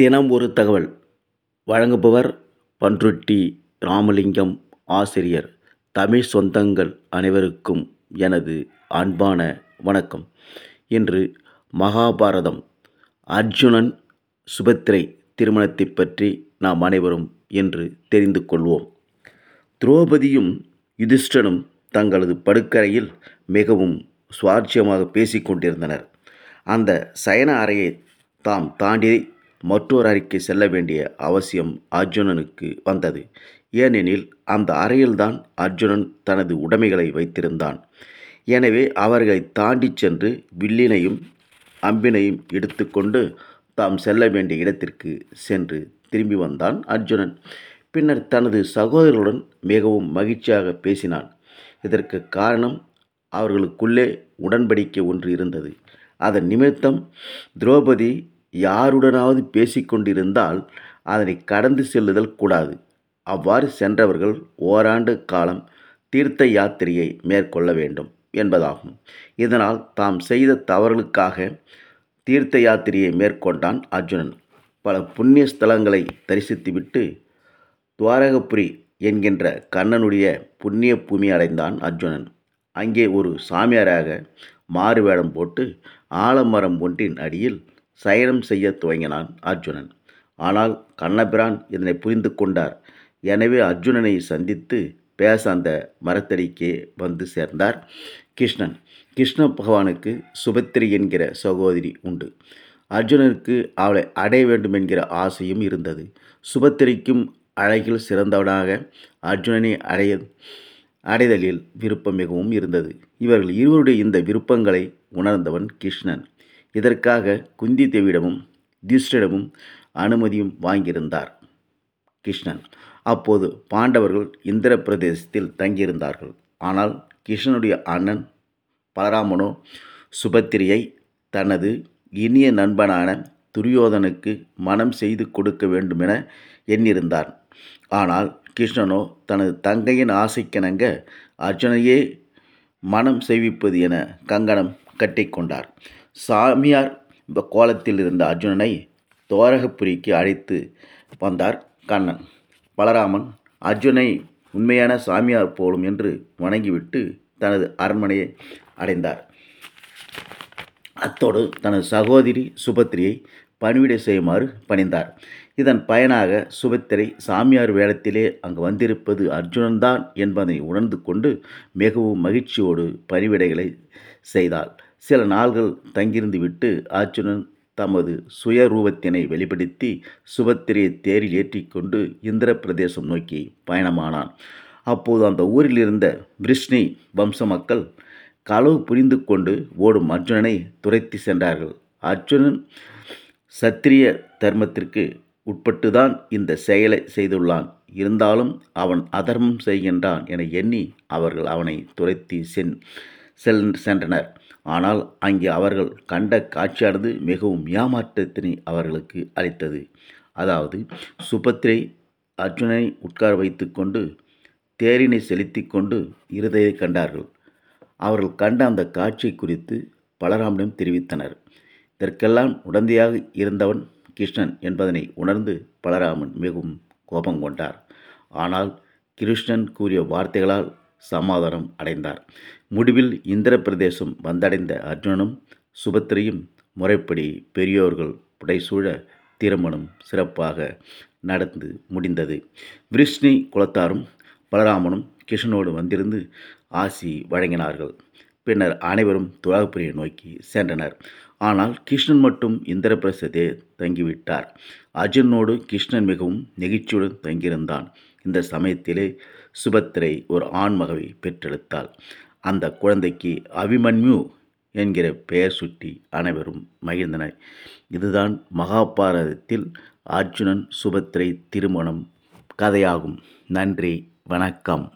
தினம் ஒரு தகவல். வழங்குபவர் பன்ருட்டி ராமலிங்கம் ஆசிரியர். தமிழ் சொந்தங்கள் அனைவருக்கும் எனது அன்பான வணக்கம். இன்று மகாபாரதம் அர்ஜுனன் சுபத்திரை திருமணத்தை பற்றி நாம் அனைவரும் என்று தெரிந்து கொள்வோம். துரோபதியும் யுதிஷ்டனும் தங்களது படுக்கரையில் மிகவும் சுவாரஸ்யமாக பேசிக் கொண்டிருந்தனர். அந்த சயன அறையை தாம் தாண்டி மற்றொரு அறைக்கு செல்ல வேண்டிய அவசியம் அர்ஜுனனுக்கு வந்தது. ஏனெனில் அந்த அறையில்தான் அர்ஜுனன் தனது உடைமைகளை வைத்திருந்தான். எனவே அவர்களை தாண்டிச் சென்று வில்லினையும் அம்பினையும் எடுத்துக்கொண்டு தாம் செல்ல வேண்டிய இடத்திற்கு சென்று திரும்பி வந்தான் அர்ஜுனன். பின்னர் தனது சகோதரர்களுடன் மிகவும் மகிழ்ச்சியாக பேசினான். இதற்கு காரணம் அவர்களுக்குள்ளே உடன்படிக்கை ஒன்று இருந்தது. அதன் நிமித்தம் திரௌபதி யாருடனாவது பேசிக்கொண்டிருந்தால் அதனை கடந்து செல்லுதல் கூடாது. அவ்வாறு சென்றவர்கள் ஓராண்டு காலம் தீர்த்த யாத்திரையை மேற்கொள்ள வேண்டும் என்பதாகும். இதனால் தாம் செய்த தவறுகளுக்காக தீர்த்த யாத்திரையை மேற்கொண்டான் அர்ஜுனன். பல புண்ணிய ஸ்தலங்களை தரிசித்துவிட்டு துவாரகபுரி என்கின்ற கண்ணனுடைய புண்ணிய பூமி அடைந்தான் அர்ஜுனன். அங்கே ஒரு சாமியாராக மாறுவேடம் போட்டு ஆலமரம் ஒன்றின் அடியில் சயனம் செய்ய துவங்கினான் அர்ஜுனன். ஆனால் கண்ணபிரான் இதனை புரிந்து கொண்டார். எனவே அர்ஜுனனை சந்தித்து பேச அந்த மரத்தடிக்கே வந்து சேர்ந்தார் கிருஷ்ணன். கிருஷ்ண பகவானுக்கு சுபத்திரி என்கிற சகோதரி உண்டு. அர்ஜுனனுக்கு அவளை அடைய வேண்டும் என்கிற ஆசையும் இருந்தது. சுபத்திரிக்கும் அழகில் சிறந்தவனாக அர்ஜுனனை அடைய அடைதலில் விருப்பம் மிகவும் இருந்தது. இவர்கள் இருவருடைய இந்த விருப்பங்களை உணர்ந்தவன் கிருஷ்ணன். இதற்காக குந்தி தேவியிடமும் யுதிஷ்டரிடமும் அனுமதியும் வாங்கியிருந்தார் கிருஷ்ணன். அப்போது பாண்டவர்கள் இந்திர பிரதேசத்தில் தங்கியிருந்தார்கள். ஆனால் கிருஷ்ணனுடைய அண்ணன் பலராமனோ சுபத்திரியை தனது இனிய நண்பனான துரியோதனுக்கு மனம் செய்து கொடுக்க வேண்டுமென எண்ணியிருந்தார். ஆனால் கிருஷ்ணனோ தனது தங்கையின் ஆசைக்கிணங்க அர்ஜுனையே மனம் செய்விப்பது என கங்கணம் கட்டிக்கொண்டார். சாமியார் கோலத்தில் இருந்த அர்ஜுனனை தோரகப்புரிக்கு அழைத்து வந்தார் கண்ணன். பலராமன் அர்ஜுனை உண்மையான சாமியார் போலும் என்று வணங்கிவிட்டு தனது அரண்மனையை அடைந்தார். அத்தோடு தனது சகோதரி சுபத்திரியை பணிவிடை செய்யுமாறு பணிந்தார். இதன் பயனாக சுபத்திரை சாமியார் வேடத்திலே அங்கு வந்திருப்பது அர்ஜுனன்தான் என்பதை உணர்ந்து கொண்டு மிகவும் மகிழ்ச்சியோடு பணிவிடைகளை செய்தாள். சில நாள்கள் தங்கியிருந்து விட்டு அர்ஜுனன் தமது சுயரூபத்தினை வெளிப்படுத்தி சுபத்திரையை தேரில் ஏற்றிக்கொண்டு இந்திர பிரதேசம் நோக்கி பயணமானான். அப்போது அந்த ஊரில் இருந்த விருஷ்ணி வம்ச மக்கள் களவு புரிந்து கொண்டு ஓடும் அர்ஜுனனை துரைத்து சென்றார்கள். அர்ஜுனன் சத்திரிய தர்மத்திற்கு உட்பட்டுதான் இந்த செயலை செய்துள்ளான். இருந்தாலும் அவன் அதர்மம் செய்கின்றான் என எண்ணி அவர்கள் அவனை துரைத்தி சென் செல் சென்றனர். ஆனால் அங்கே அவர்கள் கண்ட காட்சியானது மிகவும் ஏமாற்றத்தினை அவர்களுக்கு அளித்தது. அதாவது சுபத்திரை அர்ஜுனனை உட்கார வைத்து கொண்டு தேரினை செலுத்தி கொண்டு இருதையை கண்டார்கள். அவர்கள் கண்ட அந்த காட்சி குறித்து பலராமிடம் தெரிவித்தனர். இதற்கெல்லாம் உடந்தையாக இருந்தவன் கிருஷ்ணன் என்பதனை உணர்ந்து பலராமன் மிகவும் கோபம் கொண்டார் ஆனால் கிருஷ்ணன் கூறிய வார்த்தைகளால் சமாதானம் அடைந்தார். முடிவில் இந்திர பிரதேசம் வந்தடைந்த அர்ஜுனனும் சுபத்திரையும் முறைப்படி பெரியோர்கள் புடைசூழ திருமணம் சிறப்பாக நடந்து முடிந்தது. விருஷ்ணி குலத்தாரும் பலராமனும் கிருஷ்ணனோடு வந்திருந்து ஆசி வழங்கினார்கள். பின்னர் அனைவரும் துவாகபுரியை நோக்கி சென்றனர். ஆனால் கிருஷ்ணன் மட்டும் இந்திரபிரசத்தே தங்கிவிட்டார். அர்ஜுனோடு கிருஷ்ணன் மிகவும் நெகிழ்ச்சியுடன் தங்கியிருந்தான். இந்த சமயத்திலே சுபத்திரை ஒரு ஆண்மகவை பெற்றெடுத்தாள். அந்த குழந்தைக்கு அபிமன்யு என்கிற பெயர் சுட்டி அனைவரும் மகிழ்ந்தனர். இதுதான் மகாபாரதத்தில் அர்ஜுனன் சுபத்திரை திருமணம் கதையாகும். நன்றி வணக்கம்.